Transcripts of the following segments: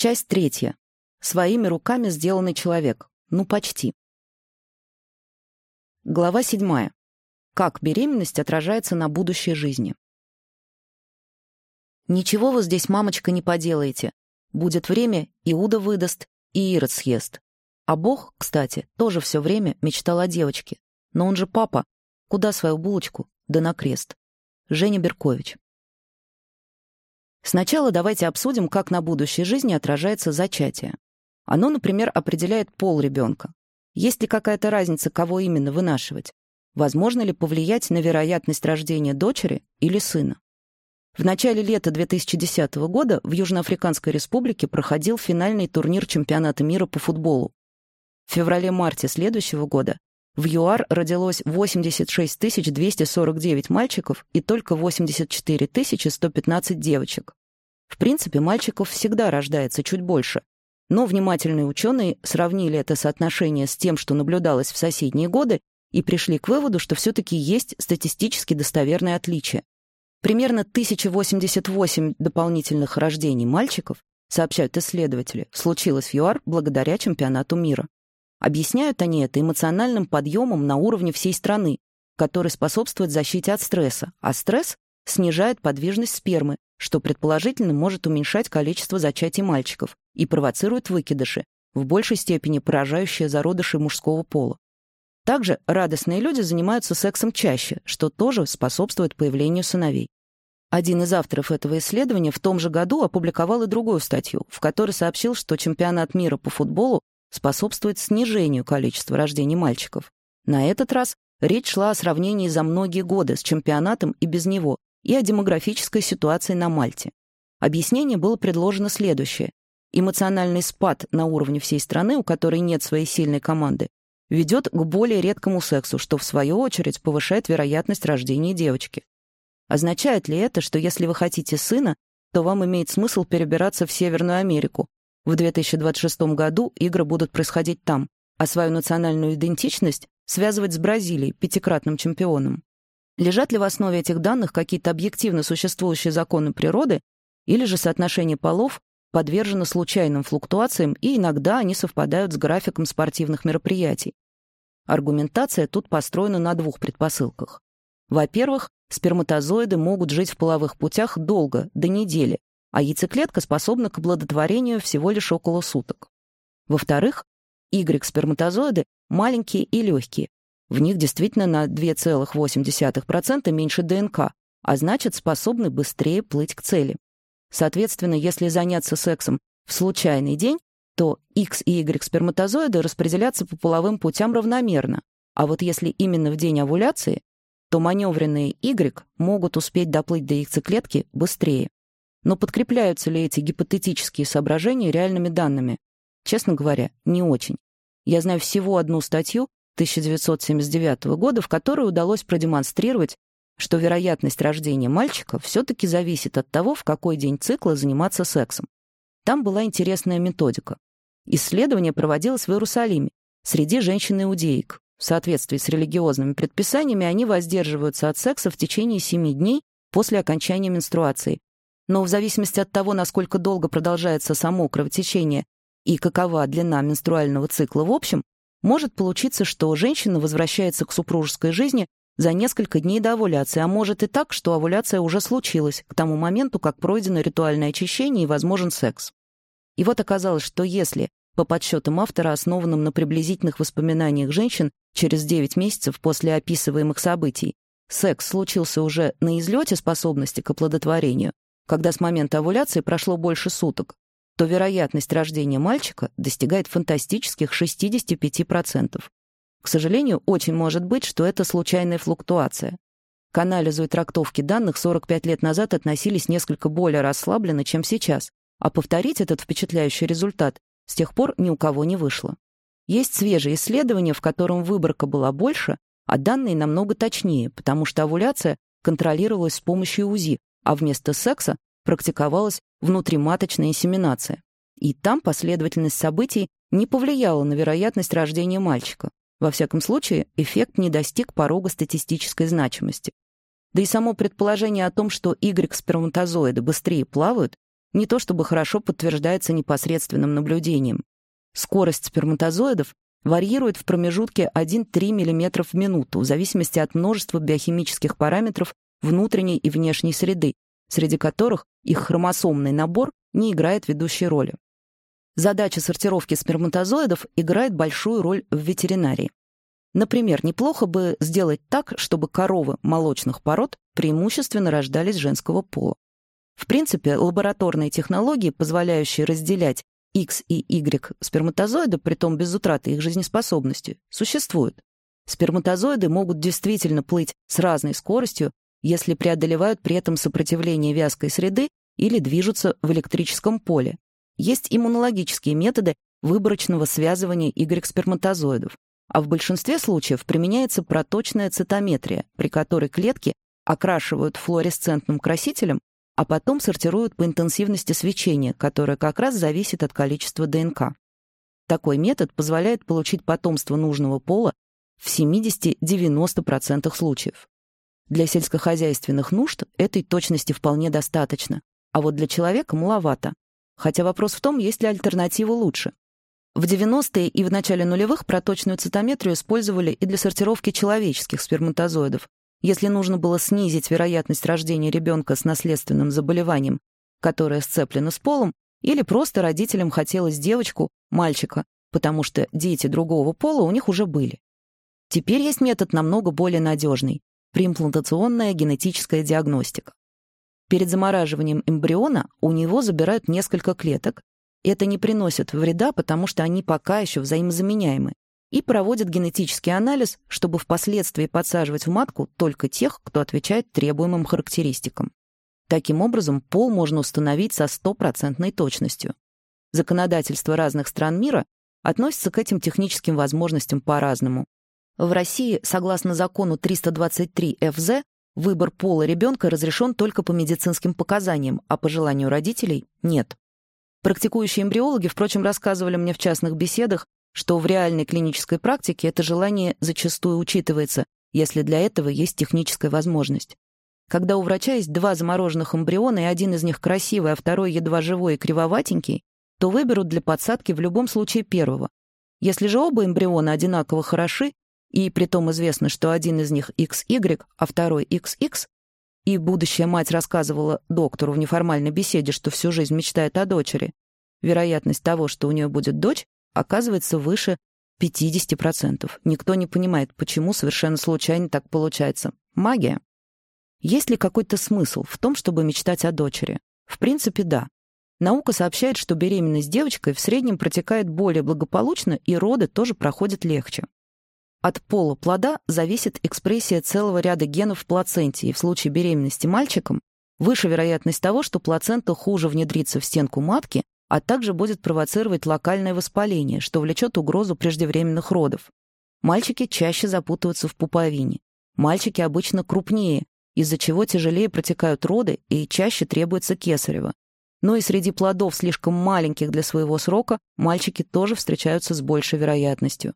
Часть третья. Своими руками сделанный человек. Ну, почти. Глава седьмая. Как беременность отражается на будущей жизни. Ничего вы здесь, мамочка, не поделаете. Будет время, Иуда выдаст, и Ирод съест. А Бог, кстати, тоже все время мечтал о девочке. Но он же папа. Куда свою булочку? Да на крест. Женя Беркович. Сначала давайте обсудим, как на будущей жизни отражается зачатие. Оно, например, определяет пол ребенка. Есть ли какая-то разница, кого именно вынашивать? Возможно ли повлиять на вероятность рождения дочери или сына? В начале лета 2010 года в Южноафриканской республике проходил финальный турнир чемпионата мира по футболу. В феврале-марте следующего года в ЮАР родилось 86 249 мальчиков и только 84 115 девочек. В принципе, мальчиков всегда рождается чуть больше, но внимательные ученые сравнили это соотношение с тем, что наблюдалось в соседние годы, и пришли к выводу, что все-таки есть статистически достоверные отличия. Примерно 1088 дополнительных рождений мальчиков, сообщают исследователи, случилось в ЮАР благодаря чемпионату мира. Объясняют они это эмоциональным подъемом на уровне всей страны, который способствует защите от стресса, а стресс снижает подвижность спермы, что предположительно может уменьшать количество зачатий мальчиков и провоцирует выкидыши, в большей степени поражающие зародыши мужского пола. Также радостные люди занимаются сексом чаще, что тоже способствует появлению сыновей. Один из авторов этого исследования в том же году опубликовал и другую статью, в которой сообщил, что чемпионат мира по футболу способствует снижению количества рождений мальчиков. На этот раз речь шла о сравнении за многие годы с чемпионатом и без него, и о демографической ситуации на Мальте. Объяснение было предложено следующее. Эмоциональный спад на уровне всей страны, у которой нет своей сильной команды, ведет к более редкому сексу, что в свою очередь повышает вероятность рождения девочки. Означает ли это, что если вы хотите сына, то вам имеет смысл перебираться в Северную Америку? В 2026 году игры будут происходить там, а свою национальную идентичность связывать с Бразилией, пятикратным чемпионом. Лежат ли в основе этих данных какие-то объективно существующие законы природы, или же соотношение полов подвержены случайным флуктуациям, и иногда они совпадают с графиком спортивных мероприятий. Аргументация тут построена на двух предпосылках. Во-первых, сперматозоиды могут жить в половых путях долго, до недели, а яйцеклетка способна к оплодотворению всего лишь около суток. Во-вторых, Y-сперматозоиды маленькие и легкие. В них действительно на 2,8% меньше ДНК, а значит, способны быстрее плыть к цели. Соответственно, если заняться сексом в случайный день, то X и Y сперматозоиды распределятся по половым путям равномерно, а вот если именно в день овуляции, то маневренные Y могут успеть доплыть до яйцеклетки быстрее. Но подкрепляются ли эти гипотетические соображения реальными данными? Честно говоря, не очень. Я знаю всего одну статью 1979 года, в которой удалось продемонстрировать, что вероятность рождения мальчика все-таки зависит от того, в какой день цикла заниматься сексом. Там была интересная методика. Исследование проводилось в Иерусалиме среди женщин-иудеек. В соответствии с религиозными предписаниями они воздерживаются от секса в течение 7 дней после окончания менструации. Но в зависимости от того, насколько долго продолжается само кровотечение и какова длина менструального цикла в общем, может получиться, что женщина возвращается к супружеской жизни за несколько дней до овуляции, а может и так, что овуляция уже случилась к тому моменту, как пройдено ритуальное очищение и возможен секс. И вот оказалось, что если, по подсчетам автора, основанным на приблизительных воспоминаниях женщин через 9 месяцев после описываемых событий, секс случился уже на излете способности к оплодотворению, когда с момента овуляции прошло больше суток, то вероятность рождения мальчика достигает фантастических 65%. К сожалению, очень может быть, что это случайная флуктуация. К анализу и трактовке данных 45 лет назад относились несколько более расслабленно, чем сейчас, а повторить этот впечатляющий результат с тех пор ни у кого не вышло. Есть свежие исследования, в котором выборка была больше, а данные намного точнее, потому что овуляция контролировалась с помощью УЗИ, а вместо секса практиковалась внутриматочная инсеминация. И там последовательность событий не повлияла на вероятность рождения мальчика. Во всяком случае, эффект не достиг порога статистической значимости. Да и само предположение о том, что Y-сперматозоиды быстрее плавают, не то чтобы хорошо подтверждается непосредственным наблюдением. Скорость сперматозоидов варьирует в промежутке 1-3 мм в минуту в зависимости от множества биохимических параметров внутренней и внешней среды, среди которых их хромосомный набор не играет ведущей роли. Задача сортировки сперматозоидов играет большую роль в ветеринарии. Например, неплохо бы сделать так, чтобы коровы молочных пород преимущественно рождались женского пола. В принципе, лабораторные технологии, позволяющие разделять X и Y сперматозоиды, притом без утраты их жизнеспособности, существуют. Сперматозоиды могут действительно плыть с разной скоростью, если преодолевают при этом сопротивление вязкой среды или движутся в электрическом поле. Есть иммунологические методы выборочного связывания Y-сперматозоидов, а в большинстве случаев применяется проточная цитометрия, при которой клетки окрашивают флуоресцентным красителем, а потом сортируют по интенсивности свечения, которое как раз зависит от количества ДНК. Такой метод позволяет получить потомство нужного пола в 70-90% случаев. Для сельскохозяйственных нужд этой точности вполне достаточно, а вот для человека маловато. Хотя вопрос в том, есть ли альтернатива лучше. В 90-е и в начале нулевых проточную цитометрию использовали и для сортировки человеческих сперматозоидов, если нужно было снизить вероятность рождения ребенка с наследственным заболеванием, которое сцеплено с полом, или просто родителям хотелось девочку, мальчика, потому что дети другого пола у них уже были. Теперь есть метод намного более надежный – преимплантационная генетическая диагностика. Перед замораживанием эмбриона у него забирают несколько клеток, это не приносит вреда, потому что они пока еще взаимозаменяемы, и проводят генетический анализ, чтобы впоследствии подсаживать в матку только тех, кто отвечает требуемым характеристикам. Таким образом, пол можно установить со стопроцентной точностью. Законодательство разных стран мира относится к этим техническим возможностям по-разному. В России, согласно закону 323 ФЗ, выбор пола ребенка разрешен только по медицинским показаниям, а по желанию родителей — нет. Практикующие эмбриологи, впрочем, рассказывали мне в частных беседах, что в реальной клинической практике это желание зачастую учитывается, если для этого есть техническая возможность. Когда у врача есть два замороженных эмбриона, и один из них красивый, а второй едва живой и кривоватенький, то выберут для подсадки в любом случае первого. Если же оба эмбриона одинаково хороши, и при том известно, что один из них XY, а второй XX, и будущая мать рассказывала доктору в неформальной беседе, что всю жизнь мечтает о дочери, вероятность того, что у нее будет дочь, оказывается выше 50%. Никто не понимает, почему совершенно случайно так получается. Магия. Есть ли какой-то смысл в том, чтобы мечтать о дочери? В принципе, да. Наука сообщает, что беременность девочкой в среднем протекает более благополучно, и роды тоже проходят легче. От пола плода зависит экспрессия целого ряда генов в плаценте, и в случае беременности мальчиком выше вероятность того, что плацента хуже внедрится в стенку матки, а также будет провоцировать локальное воспаление, что влечет угрозу преждевременных родов. Мальчики чаще запутываются в пуповине. Мальчики обычно крупнее, из-за чего тяжелее протекают роды и чаще требуется кесарево. Но и среди плодов, слишком маленьких для своего срока, мальчики тоже встречаются с большей вероятностью.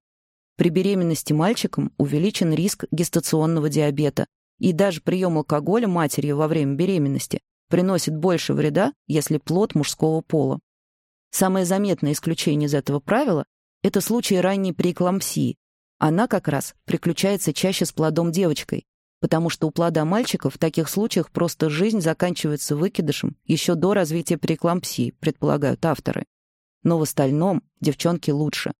При беременности мальчиком увеличен риск гестационного диабета, и даже прием алкоголя матерью во время беременности приносит больше вреда, если плод мужского пола. Самое заметное исключение из этого правила – это случай ранней преэклампсии. Она как раз приключается чаще с плодом девочкой, потому что у плода мальчика в таких случаях просто жизнь заканчивается выкидышем еще до развития преэклампсии, предполагают авторы. Но в остальном девчонки лучше.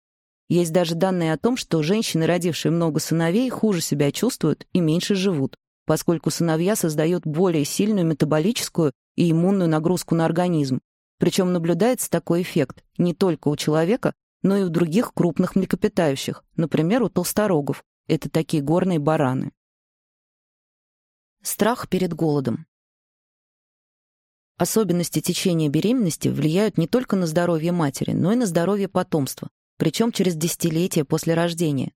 Есть даже данные о том, что женщины, родившие много сыновей, хуже себя чувствуют и меньше живут, поскольку сыновья создают более сильную метаболическую и иммунную нагрузку на организм. Причем наблюдается такой эффект не только у человека, но и у других крупных млекопитающих, например, у толсторогов. Это такие горные бараны. Страх перед голодом. Особенности течения беременности влияют не только на здоровье матери, но и на здоровье потомства, причем через десятилетия после рождения.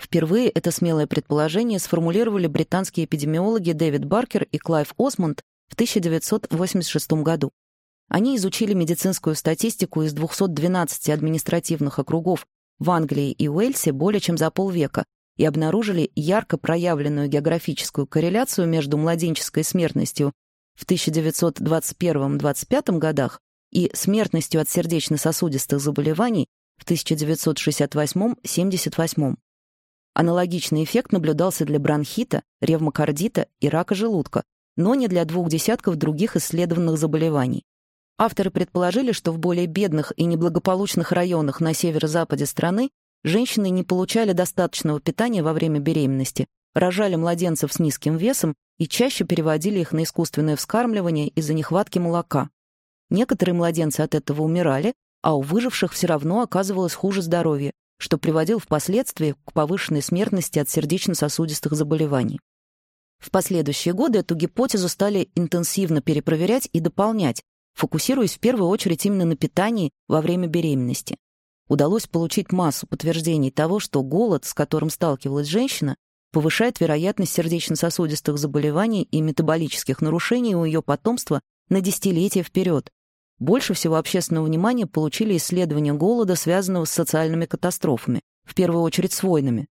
Впервые это смелое предположение сформулировали британские эпидемиологи Дэвид Баркер и Клайв Осмонд в 1986 году. Они изучили медицинскую статистику из 212 административных округов в Англии и Уэльсе более чем за полвека и обнаружили ярко проявленную географическую корреляцию между младенческой смертностью в 1921-25 годах и смертностью от сердечно-сосудистых заболеваний в 1968-78. Аналогичный эффект наблюдался для бронхита, ревмокардита и рака желудка, но не для двух десятков других исследованных заболеваний. Авторы предположили, что в более бедных и неблагополучных районах на северо-западе страны женщины не получали достаточного питания во время беременности, рожали младенцев с низким весом и чаще переводили их на искусственное вскармливание из-за нехватки молока. Некоторые младенцы от этого умирали, а у выживших все равно оказывалось хуже здоровье, что приводило впоследствии к повышенной смертности от сердечно-сосудистых заболеваний. В последующие годы эту гипотезу стали интенсивно перепроверять и дополнять, фокусируясь в первую очередь именно на питании во время беременности. Удалось получить массу подтверждений того, что голод, с которым сталкивалась женщина, повышает вероятность сердечно-сосудистых заболеваний и метаболических нарушений у ее потомства на десятилетия вперед, больше всего общественного внимания получили исследования голода, связанного с социальными катастрофами, в первую очередь с войнами.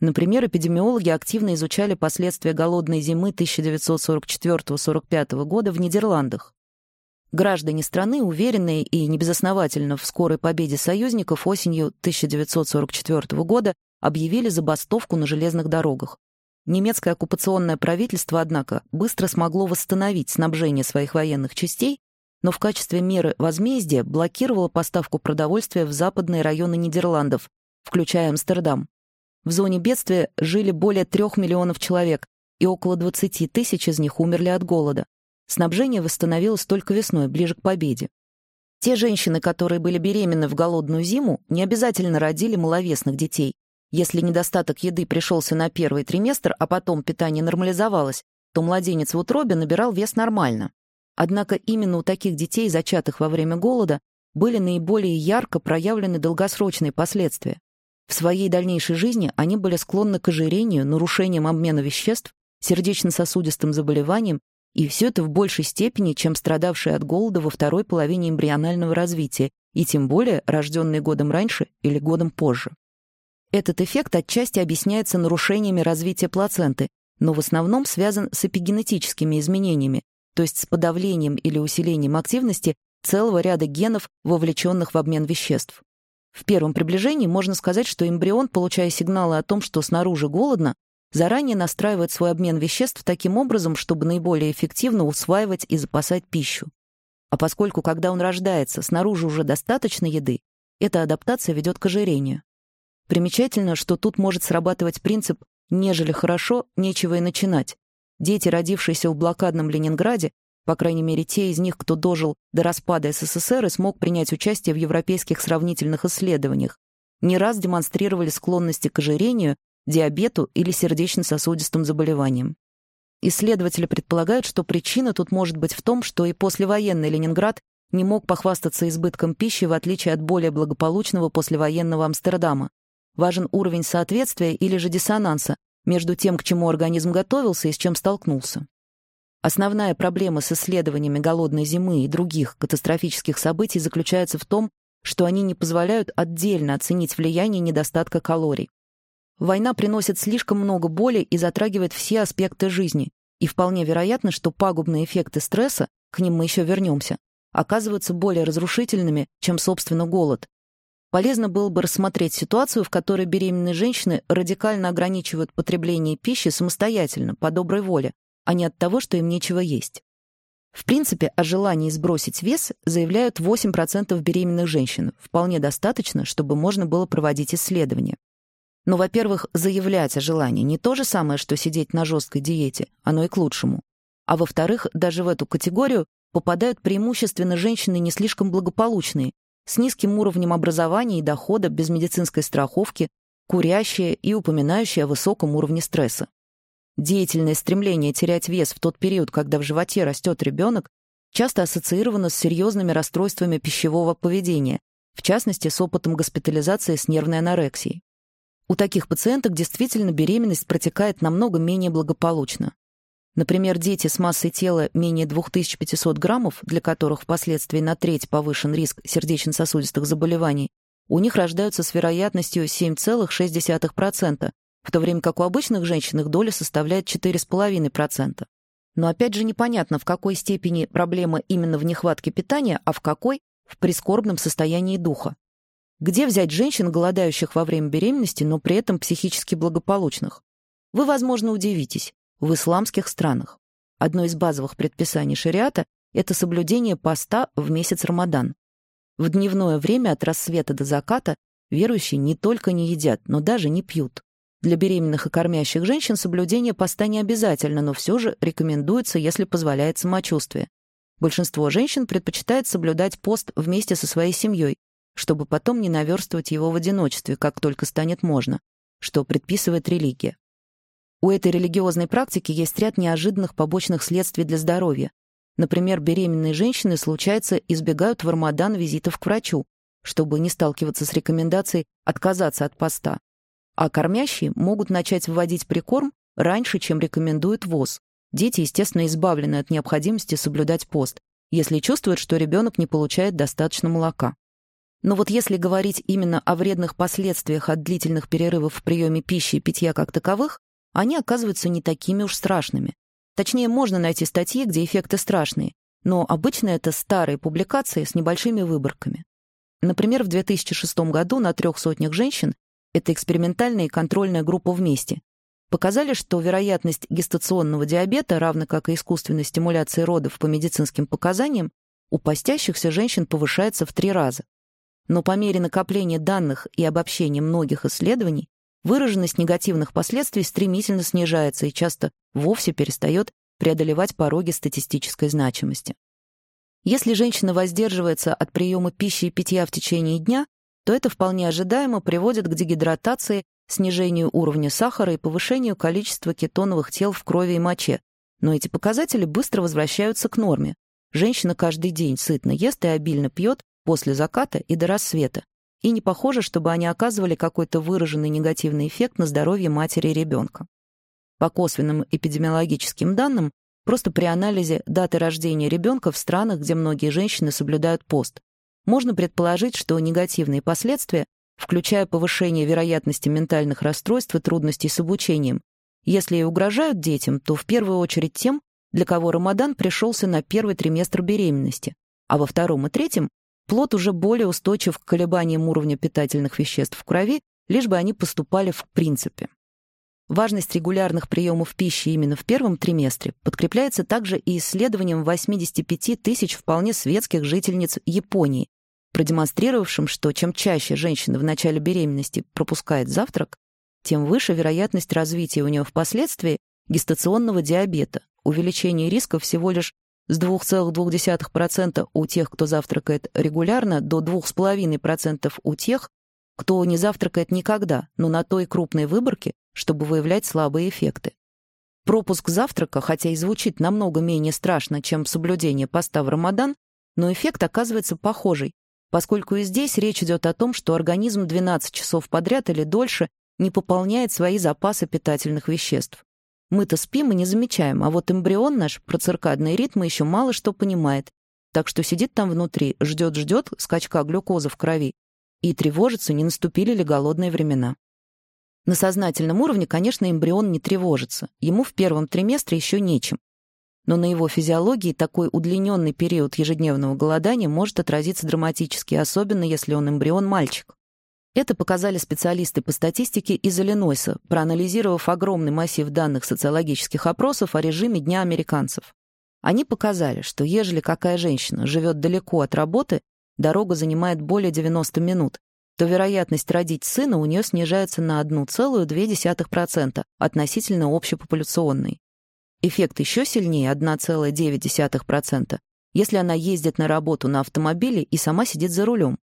Например, эпидемиологи активно изучали последствия голодной зимы 1944-45 года в Нидерландах. Граждане страны, уверенные и небезосновательно в скорой победе союзников осенью 1944 года, объявили забастовку на железных дорогах. Немецкое оккупационное правительство, однако, быстро смогло восстановить снабжение своих военных частей но в качестве меры возмездия блокировала поставку продовольствия в западные районы Нидерландов, включая Амстердам. В зоне бедствия жили более трех миллионов человек, и около 20 тысяч из них умерли от голода. Снабжение восстановилось только весной, ближе к победе. Те женщины, которые были беременны в голодную зиму, не обязательно родили маловесных детей. Если недостаток еды пришелся на первый триместр, а потом питание нормализовалось, то младенец в утробе набирал вес нормально. Однако именно у таких детей, зачатых во время голода, были наиболее ярко проявлены долгосрочные последствия. В своей дальнейшей жизни они были склонны к ожирению, нарушениям обмена веществ, сердечно-сосудистым заболеваниям, и все это в большей степени, чем страдавшие от голода во второй половине эмбрионального развития, и тем более рожденные годом раньше или годом позже. Этот эффект отчасти объясняется нарушениями развития плаценты, но в основном связан с эпигенетическими изменениями, то есть с подавлением или усилением активности целого ряда генов, вовлеченных в обмен веществ. В первом приближении можно сказать, что эмбрион, получая сигналы о том, что снаружи голодно, заранее настраивает свой обмен веществ таким образом, чтобы наиболее эффективно усваивать и запасать пищу. А поскольку, когда он рождается, снаружи уже достаточно еды, эта адаптация ведет к ожирению. Примечательно, что тут может срабатывать принцип «нежели хорошо, нечего и начинать», Дети, родившиеся в блокадном Ленинграде, по крайней мере, те из них, кто дожил до распада СССР и смог принять участие в европейских сравнительных исследованиях, не раз демонстрировали склонности к ожирению, диабету или сердечно-сосудистым заболеваниям. Исследователи предполагают, что причина тут может быть в том, что и послевоенный Ленинград не мог похвастаться избытком пищи, в отличие от более благополучного послевоенного Амстердама. Важен уровень соответствия или же диссонанса между тем, к чему организм готовился и с чем столкнулся. Основная проблема с исследованиями голодной зимы и других катастрофических событий заключается в том, что они не позволяют отдельно оценить влияние недостатка калорий. Война приносит слишком много боли и затрагивает все аспекты жизни, и вполне вероятно, что пагубные эффекты стресса, к ним мы еще вернемся, оказываются более разрушительными, чем, собственно, голод, Полезно было бы рассмотреть ситуацию, в которой беременные женщины радикально ограничивают потребление пищи самостоятельно, по доброй воле, а не от того, что им нечего есть. В принципе, о желании сбросить вес заявляют 8% беременных женщин. Вполне достаточно, чтобы можно было проводить исследования. Но, во-первых, заявлять о желании не то же самое, что сидеть на жесткой диете, оно и к лучшему. А во-вторых, даже в эту категорию попадают преимущественно женщины не слишком благополучные, с низким уровнем образования и дохода, без медицинской страховки, курящие и упоминающие о высоком уровне стресса. Деятельное стремление терять вес в тот период, когда в животе растет ребенок, часто ассоциировано с серьезными расстройствами пищевого поведения, в частности, с опытом госпитализации с нервной анорексией. У таких пациенток действительно беременность протекает намного менее благополучно. Например, дети с массой тела менее 2500 граммов, для которых впоследствии на треть повышен риск сердечно-сосудистых заболеваний, у них рождаются с вероятностью 7,6%, в то время как у обычных женщин их доля составляет 4,5%. Но опять же непонятно, в какой степени проблема именно в нехватке питания, а в какой — в прискорбном состоянии духа. Где взять женщин, голодающих во время беременности, но при этом психически благополучных? Вы, возможно, удивитесь. В исламских странах. Одно из базовых предписаний шариата — это соблюдение поста в месяц Рамадан. В дневное время от рассвета до заката верующие не только не едят, но даже не пьют. Для беременных и кормящих женщин соблюдение поста не обязательно, но все же рекомендуется, если позволяет самочувствие. Большинство женщин предпочитает соблюдать пост вместе со своей семьей, чтобы потом не наверстывать его в одиночестве, как только станет можно, что предписывает религия. У этой религиозной практики есть ряд неожиданных побочных следствий для здоровья. Например, беременные женщины, случается, избегают в Рамадан визитов к врачу, чтобы не сталкиваться с рекомендацией отказаться от поста. А кормящие могут начать вводить прикорм раньше, чем рекомендует ВОЗ. Дети, естественно, избавлены от необходимости соблюдать пост, если чувствуют, что ребенок не получает достаточно молока. Но вот если говорить именно о вредных последствиях от длительных перерывов в приеме пищи и питья как таковых, они оказываются не такими уж страшными. Точнее, можно найти статьи, где эффекты страшные, но обычно это старые публикации с небольшими выборками. Например, в 2006 году на трех сотнях женщин, это экспериментальная и контрольная группа вместе, показали, что вероятность гестационного диабета, равно как и искусственной стимуляции родов по медицинским показаниям, у постящихся женщин повышается в три раза. Но по мере накопления данных и обобщения многих исследований, выраженность негативных последствий стремительно снижается и часто вовсе перестает преодолевать пороги статистической значимости. Если женщина воздерживается от приема пищи и питья в течение дня, то это вполне ожидаемо приводит к дегидратации, снижению уровня сахара и повышению количества кетоновых тел в крови и моче. Но эти показатели быстро возвращаются к норме. Женщина каждый день сытно ест и обильно пьет после заката и до рассвета, и не похоже, чтобы они оказывали какой-то выраженный негативный эффект на здоровье матери и ребенка. По косвенным эпидемиологическим данным, просто при анализе даты рождения ребенка в странах, где многие женщины соблюдают пост, можно предположить, что негативные последствия, включая повышение вероятности ментальных расстройств и трудностей с обучением, если и угрожают детям, то в первую очередь тем, для кого Рамадан пришелся на первый триместр беременности, а во втором и третьем Плод уже более устойчив к колебаниям уровня питательных веществ в крови, лишь бы они поступали в принципе. Важность регулярных приемов пищи именно в первом триместре подкрепляется также и исследованием 85 тысяч вполне светских жительниц Японии, продемонстрировавшим, что чем чаще женщина в начале беременности пропускает завтрак, тем выше вероятность развития у нее впоследствии гестационного диабета, увеличение риска всего лишь с 2,2% у тех, кто завтракает регулярно, до 2,5% у тех, кто не завтракает никогда, но на той крупной выборке, чтобы выявлять слабые эффекты. Пропуск завтрака, хотя и звучит намного менее страшно, чем соблюдение поста в Рамадан, но эффект оказывается похожий, поскольку и здесь речь идет о том, что организм 12 часов подряд или дольше не пополняет свои запасы питательных веществ. Мы-то спим и не замечаем, а вот эмбрион наш про циркадные ритмы еще мало что понимает. Так что сидит там внутри, ждет-ждет скачка глюкозы в крови и тревожится, не наступили ли голодные времена. На сознательном уровне, конечно, эмбрион не тревожится. Ему в первом триместре еще нечем. Но на его физиологии такой удлиненный период ежедневного голодания может отразиться драматически, особенно если он эмбрион мальчик. Это показали специалисты по статистике из Иллинойса, проанализировав огромный массив данных социологических опросов о режиме Дня американцев. Они показали, что ежели какая женщина живет далеко от работы, дорога занимает более 90 минут, то вероятность родить сына у нее снижается на 1,2% относительно общепопуляционной. Эффект еще сильнее 1,9%, если она ездит на работу на автомобиле и сама сидит за рулем,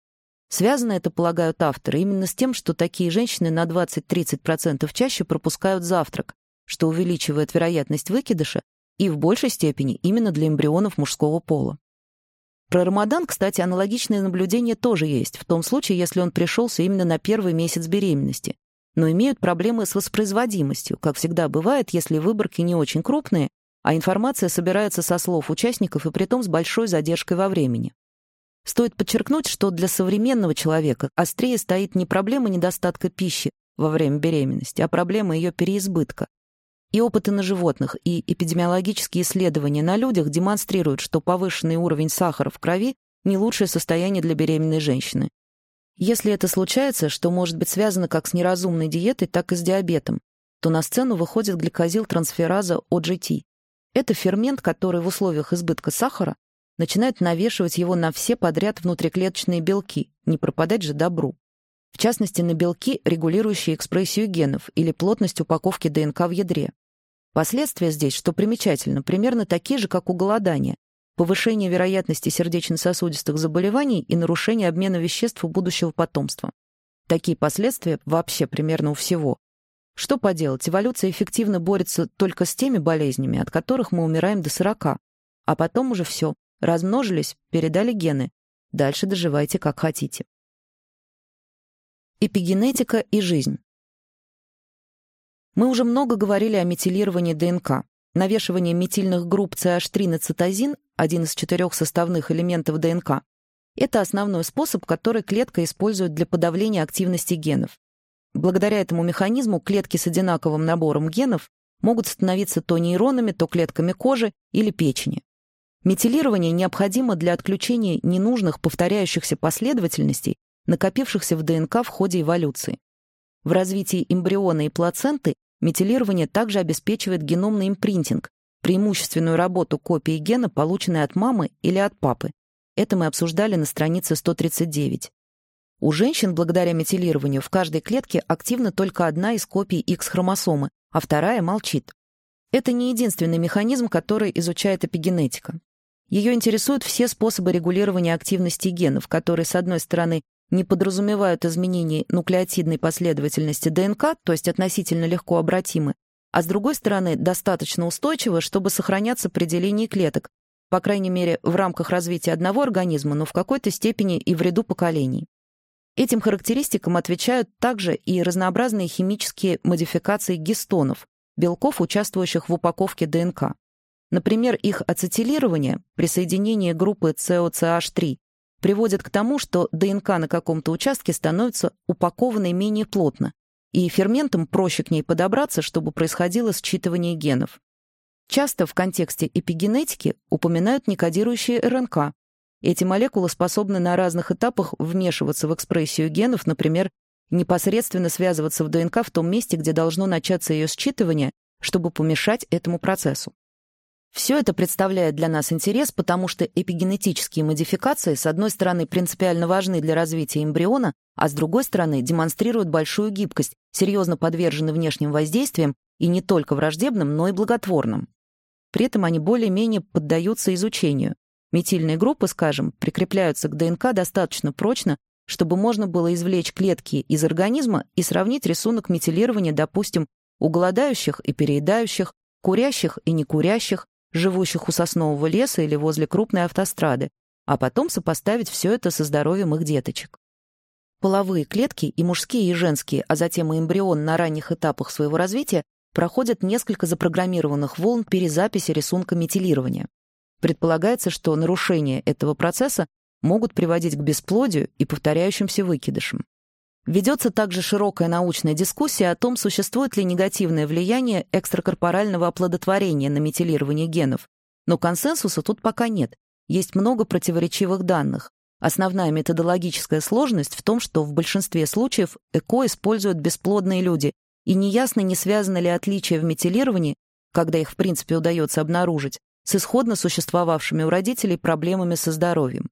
Связано это, полагают авторы, именно с тем, что такие женщины на 20-30% чаще пропускают завтрак, что увеличивает вероятность выкидыша и в большей степени именно для эмбрионов мужского пола. Про Рамадан, кстати, аналогичное наблюдение тоже есть, в том случае, если он пришелся именно на первый месяц беременности. Но имеют проблемы с воспроизводимостью, как всегда бывает, если выборки не очень крупные, а информация собирается со слов участников и притом с большой задержкой во времени. Стоит подчеркнуть, что для современного человека острее стоит не проблема недостатка пищи во время беременности, а проблема ее переизбытка. И опыты на животных, и эпидемиологические исследования на людях демонстрируют, что повышенный уровень сахара в крови – не лучшее состояние для беременной женщины. Если это случается, что может быть связано как с неразумной диетой, так и с диабетом, то на сцену выходит гликозил-трансфераза OGT. Это фермент, который в условиях избытка сахара начинает навешивать его на все подряд внутриклеточные белки, не пропадать же добру. В частности, на белки, регулирующие экспрессию генов или плотность упаковки ДНК в ядре. Последствия здесь, что примечательно, примерно такие же, как у голодания. Повышение вероятности сердечно-сосудистых заболеваний и нарушение обмена веществ у будущего потомства. Такие последствия вообще примерно у всего. Что поделать, эволюция эффективно борется только с теми болезнями, от которых мы умираем до 40. А потом уже все. Размножились, передали гены. Дальше доживайте как хотите. Эпигенетика и жизнь. Мы уже много говорили о метилировании ДНК. Навешивание метильных групп CH3 на цитозин, один из четырех составных элементов ДНК, это основной способ, который клетка использует для подавления активности генов. Благодаря этому механизму клетки с одинаковым набором генов могут становиться то нейронами, то клетками кожи или печени. Метилирование необходимо для отключения ненужных повторяющихся последовательностей, накопившихся в ДНК в ходе эволюции. В развитии эмбриона и плаценты Метилирование также обеспечивает геномный импринтинг, преимущественную работу копии гена, полученной от мамы или от папы. Это мы обсуждали на странице 139. У женщин благодаря метилированию в каждой клетке активна только одна из копий X-хромосомы, а вторая молчит. Это не единственный механизм, который изучает эпигенетика. Ее интересуют все способы регулирования активности генов, которые, с одной стороны, не подразумевают изменений нуклеотидной последовательности ДНК, то есть относительно легко обратимы, а с другой стороны, достаточно устойчивы, чтобы сохраняться при делении клеток, по крайней мере, в рамках развития одного организма, но в какой-то степени и в ряду поколений. Этим характеристикам отвечают также и разнообразные химические модификации гистонов, белков, участвующих в упаковке ДНК. Например, их ацетилирование, присоединение группы COCH3 приводит к тому, что ДНК на каком-то участке становится упакованной менее плотно, и ферментам проще к ней подобраться, чтобы происходило считывание генов. Часто в контексте эпигенетики упоминают некодирующие РНК. Эти молекулы способны на разных этапах вмешиваться в экспрессию генов, например, непосредственно связываться в ДНК в том месте, где должно начаться ее считывание, чтобы помешать этому процессу. Все это представляет для нас интерес, потому что эпигенетические модификации, с одной стороны, принципиально важны для развития эмбриона, а с другой стороны, демонстрируют большую гибкость, серьезно подвержены внешним воздействиям и не только враждебным, но и благотворным. При этом они более-менее поддаются изучению. Метильные группы, скажем, прикрепляются к ДНК достаточно прочно, чтобы можно было извлечь клетки из организма и сравнить рисунок метилирования, допустим, у голодающих и переедающих, курящих и некурящих, живущих у соснового леса или возле крупной автострады, а потом сопоставить все это со здоровьем их деточек. Половые клетки, и мужские, и женские, а затем и эмбрион на ранних этапах своего развития проходят несколько запрограммированных волн перезаписи рисунка метилирования. Предполагается, что нарушения этого процесса могут приводить к бесплодию и повторяющимся выкидышам. Ведется также широкая научная дискуссия о том, существует ли негативное влияние экстракорпорального оплодотворения на метилирование генов. Но консенсуса тут пока нет. Есть много противоречивых данных. Основная методологическая сложность в том, что в большинстве случаев ЭКО используют бесплодные люди, и неясно, не связано ли отличие в метилировании, когда их в принципе удается обнаружить, с исходно существовавшими у родителей проблемами со здоровьем.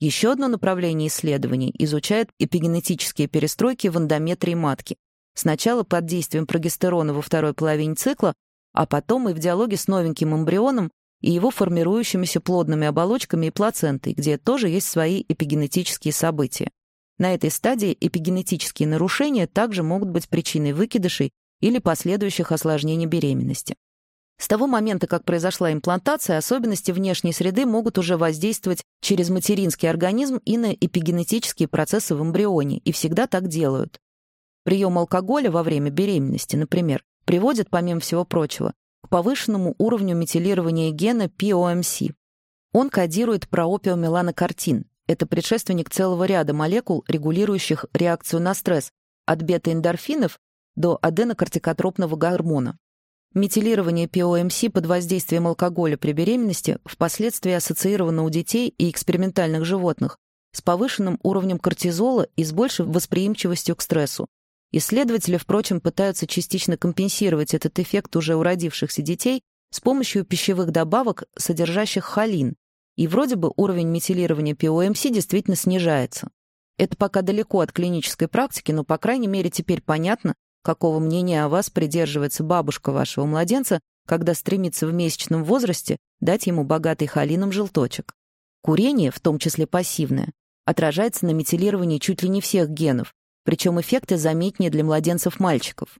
Еще одно направление исследований изучает эпигенетические перестройки в эндометрии матки. Сначала под действием прогестерона во второй половине цикла, а потом и в диалоге с новеньким эмбрионом и его формирующимися плодными оболочками и плацентой, где тоже есть свои эпигенетические события. На этой стадии эпигенетические нарушения также могут быть причиной выкидышей или последующих осложнений беременности. С того момента, как произошла имплантация, особенности внешней среды могут уже воздействовать через материнский организм и на эпигенетические процессы в эмбрионе, и всегда так делают. Прием алкоголя во время беременности, например, приводит, помимо всего прочего, к повышенному уровню метилирования гена POMC. Он кодирует проопиомеланокартин. Это предшественник целого ряда молекул, регулирующих реакцию на стресс, от бета-эндорфинов до аденокортикотропного гормона. Метилирование ПОМС под воздействием алкоголя при беременности впоследствии ассоциировано у детей и экспериментальных животных с повышенным уровнем кортизола и с большей восприимчивостью к стрессу. Исследователи, впрочем, пытаются частично компенсировать этот эффект уже у родившихся детей с помощью пищевых добавок, содержащих холин, и вроде бы уровень метилирования ПОМС действительно снижается. Это пока далеко от клинической практики, но, по крайней мере, теперь понятно, какого мнения о вас придерживается бабушка вашего младенца, когда стремится в месячном возрасте дать ему богатый холином желточек. Курение, в том числе пассивное, отражается на метилировании чуть ли не всех генов, причем эффекты заметнее для младенцев-мальчиков.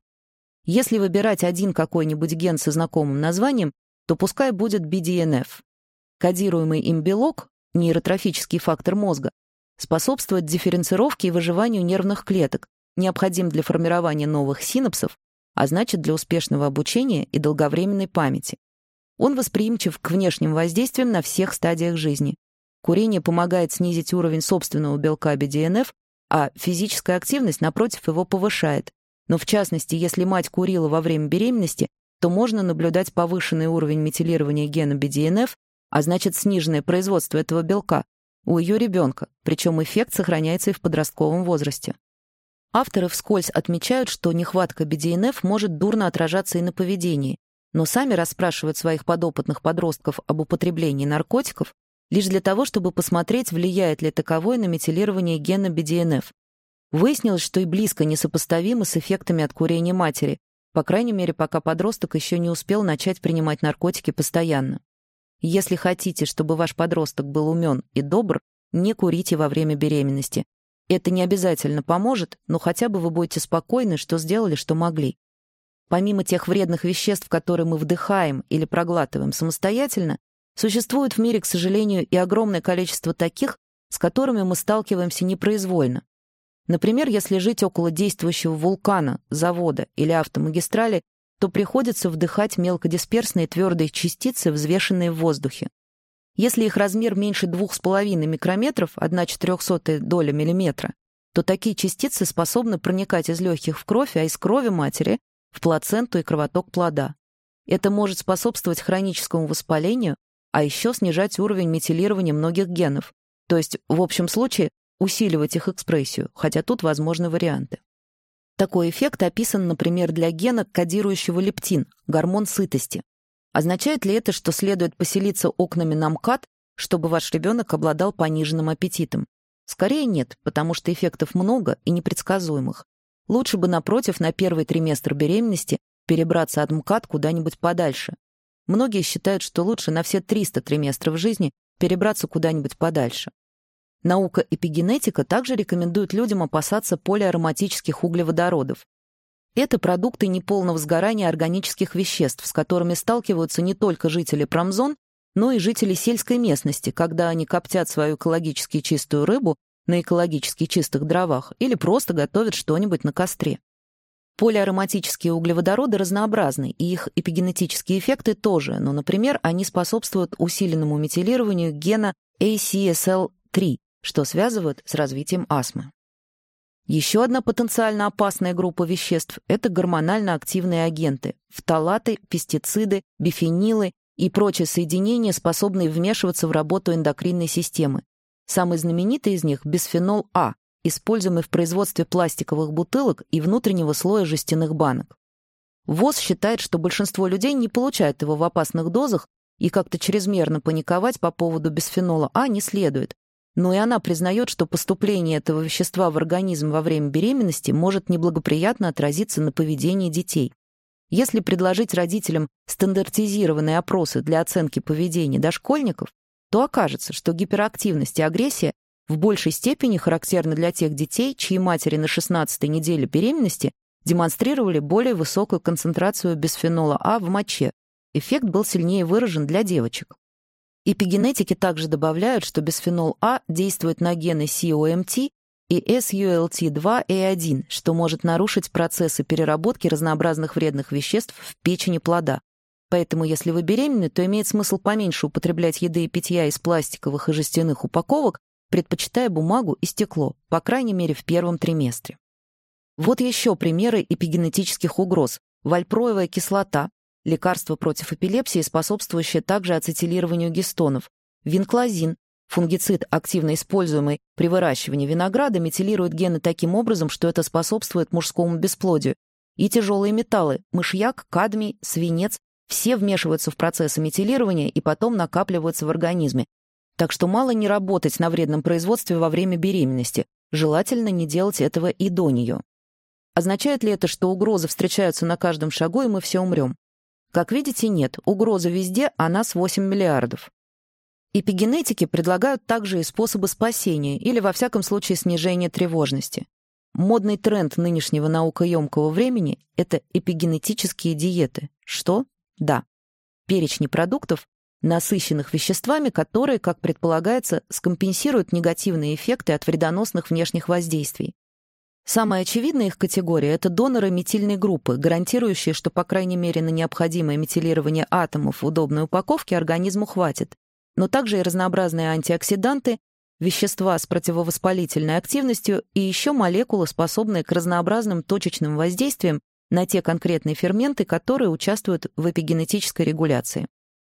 Если выбирать один какой-нибудь ген со знакомым названием, то пускай будет BDNF. Кодируемый им белок, нейротрофический фактор мозга, способствует дифференцировке и выживанию нервных клеток, необходим для формирования новых синапсов, а значит для успешного обучения и долговременной памяти. Он восприимчив к внешним воздействиям на всех стадиях жизни. Курение помогает снизить уровень собственного белка BDNF, а физическая активность, напротив, его повышает. Но в частности, если мать курила во время беременности, то можно наблюдать повышенный уровень метилирования гена BDNF, а значит сниженное производство этого белка, у ее ребенка, причем эффект сохраняется и в подростковом возрасте. Авторы вскользь отмечают, что нехватка BDNF может дурно отражаться и на поведении, но сами расспрашивают своих подопытных подростков об употреблении наркотиков лишь для того, чтобы посмотреть, влияет ли таковое на метилирование гена BDNF. Выяснилось, что и близко несопоставимо с эффектами от курения матери, по крайней мере, пока подросток еще не успел начать принимать наркотики постоянно. Если хотите, чтобы ваш подросток был умен и добр, не курите во время беременности. Это не обязательно поможет, но хотя бы вы будете спокойны, что сделали, что могли. Помимо тех вредных веществ, которые мы вдыхаем или проглатываем самостоятельно, существует в мире, к сожалению, и огромное количество таких, с которыми мы сталкиваемся непроизвольно. Например, если жить около действующего вулкана, завода или автомагистрали, то приходится вдыхать мелкодисперсные твердые частицы, взвешенные в воздухе. Если их размер меньше 2,5 микрометров, 1 четырехсотая доля миллиметра, то такие частицы способны проникать из легких в кровь, а из крови матери — в плаценту и кровоток плода. Это может способствовать хроническому воспалению, а еще снижать уровень метилирования многих генов, то есть, в общем случае, усиливать их экспрессию, хотя тут возможны варианты. Такой эффект описан, например, для гена, кодирующего лептин, гормон сытости. Означает ли это, что следует поселиться окнами на МКАД, чтобы ваш ребенок обладал пониженным аппетитом? Скорее нет, потому что эффектов много и непредсказуемых. Лучше бы, напротив, на первый триместр беременности перебраться от МКАД куда-нибудь подальше. Многие считают, что лучше на все 300 триместров жизни перебраться куда-нибудь подальше. Наука эпигенетика также рекомендует людям опасаться полиароматических углеводородов, это продукты неполного сгорания органических веществ, с которыми сталкиваются не только жители промзон, но и жители сельской местности, когда они коптят свою экологически чистую рыбу на экологически чистых дровах или просто готовят что-нибудь на костре. Полиароматические углеводороды разнообразны, и их эпигенетические эффекты тоже, но, например, они способствуют усиленному метилированию гена ACSL3, что связывают с развитием астмы. Еще одна потенциально опасная группа веществ – это гормонально активные агенты – фталаты, пестициды, бифенилы и прочие соединения, способные вмешиваться в работу эндокринной системы. Самый знаменитый из них – бисфенол А, используемый в производстве пластиковых бутылок и внутреннего слоя жестяных банок. ВОЗ считает, что большинство людей не получают его в опасных дозах, и как-то чрезмерно паниковать по поводу бисфенола А не следует, но и она признает, что поступление этого вещества в организм во время беременности может неблагоприятно отразиться на поведении детей. Если предложить родителям стандартизированные опросы для оценки поведения дошкольников, то окажется, что гиперактивность и агрессия в большей степени характерны для тех детей, чьи матери на 16-й неделе беременности демонстрировали более высокую концентрацию бисфенола А в моче. Эффект был сильнее выражен для девочек. Эпигенетики также добавляют, что бисфенол А действует на гены COMT и SULT2A1, что может нарушить процессы переработки разнообразных вредных веществ в печени плода. Поэтому, если вы беременны, то имеет смысл поменьше употреблять еды и питья из пластиковых и жестяных упаковок, предпочитая бумагу и стекло, по крайней мере, в первом триместре. Вот еще примеры эпигенетических угроз. Вальпроевая кислота, лекарство против эпилепсии, способствующее также ацетилированию гистонов. Винклозин, фунгицид, активно используемый при выращивании винограда, метилирует гены таким образом, что это способствует мужскому бесплодию. И тяжелые металлы – мышьяк, кадмий, свинец – все вмешиваются в процессы метилирования и потом накапливаются в организме. Так что мало не работать на вредном производстве во время беременности. Желательно не делать этого и до нее. Означает ли это, что угрозы встречаются на каждом шагу, и мы все умрем? Как видите, нет. Угроза везде, а нас 8 миллиардов. Эпигенетики предлагают также и способы спасения или, во всяком случае, снижения тревожности. Модный тренд нынешнего наукоемкого времени — это эпигенетические диеты. Что? Да. Перечни продуктов, насыщенных веществами, которые, как предполагается, скомпенсируют негативные эффекты от вредоносных внешних воздействий. Самая очевидная их категория — это доноры метильной группы, гарантирующие, что, по крайней мере, на необходимое метилирование атомов в удобной упаковке организму хватит, но также и разнообразные антиоксиданты, вещества с противовоспалительной активностью и еще молекулы, способные к разнообразным точечным воздействиям на те конкретные ферменты, которые участвуют в эпигенетической регуляции.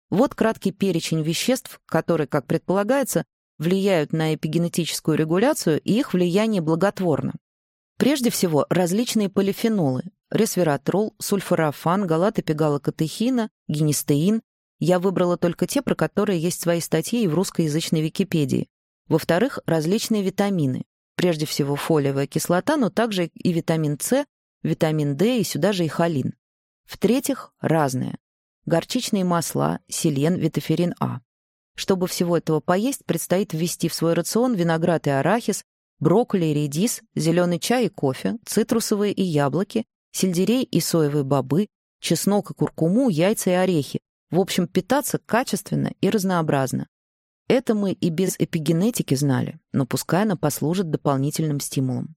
Вот краткий перечень веществ, которые, как предполагается, влияют на эпигенетическую регуляцию, и их влияние благотворно. Прежде всего, различные полифенолы – ресвератрол, сульфорафан, галатопигалокатехина, гинистеин. Я выбрала только те, про которые есть свои статьи и в русскоязычной Википедии. Во-вторых, различные витамины. Прежде всего, фолиевая кислота, но также и витамин С, витамин D и сюда же и холин. В-третьих, разные. Горчичные масла, селен, витоферин А. Чтобы всего этого поесть, предстоит ввести в свой рацион виноград и арахис, брокколи и редис, зеленый чай и кофе, цитрусовые и яблоки, сельдерей и соевые бобы, чеснок и куркуму, яйца и орехи. В общем, питаться качественно и разнообразно. Это мы и без эпигенетики знали, но пускай она послужит дополнительным стимулом.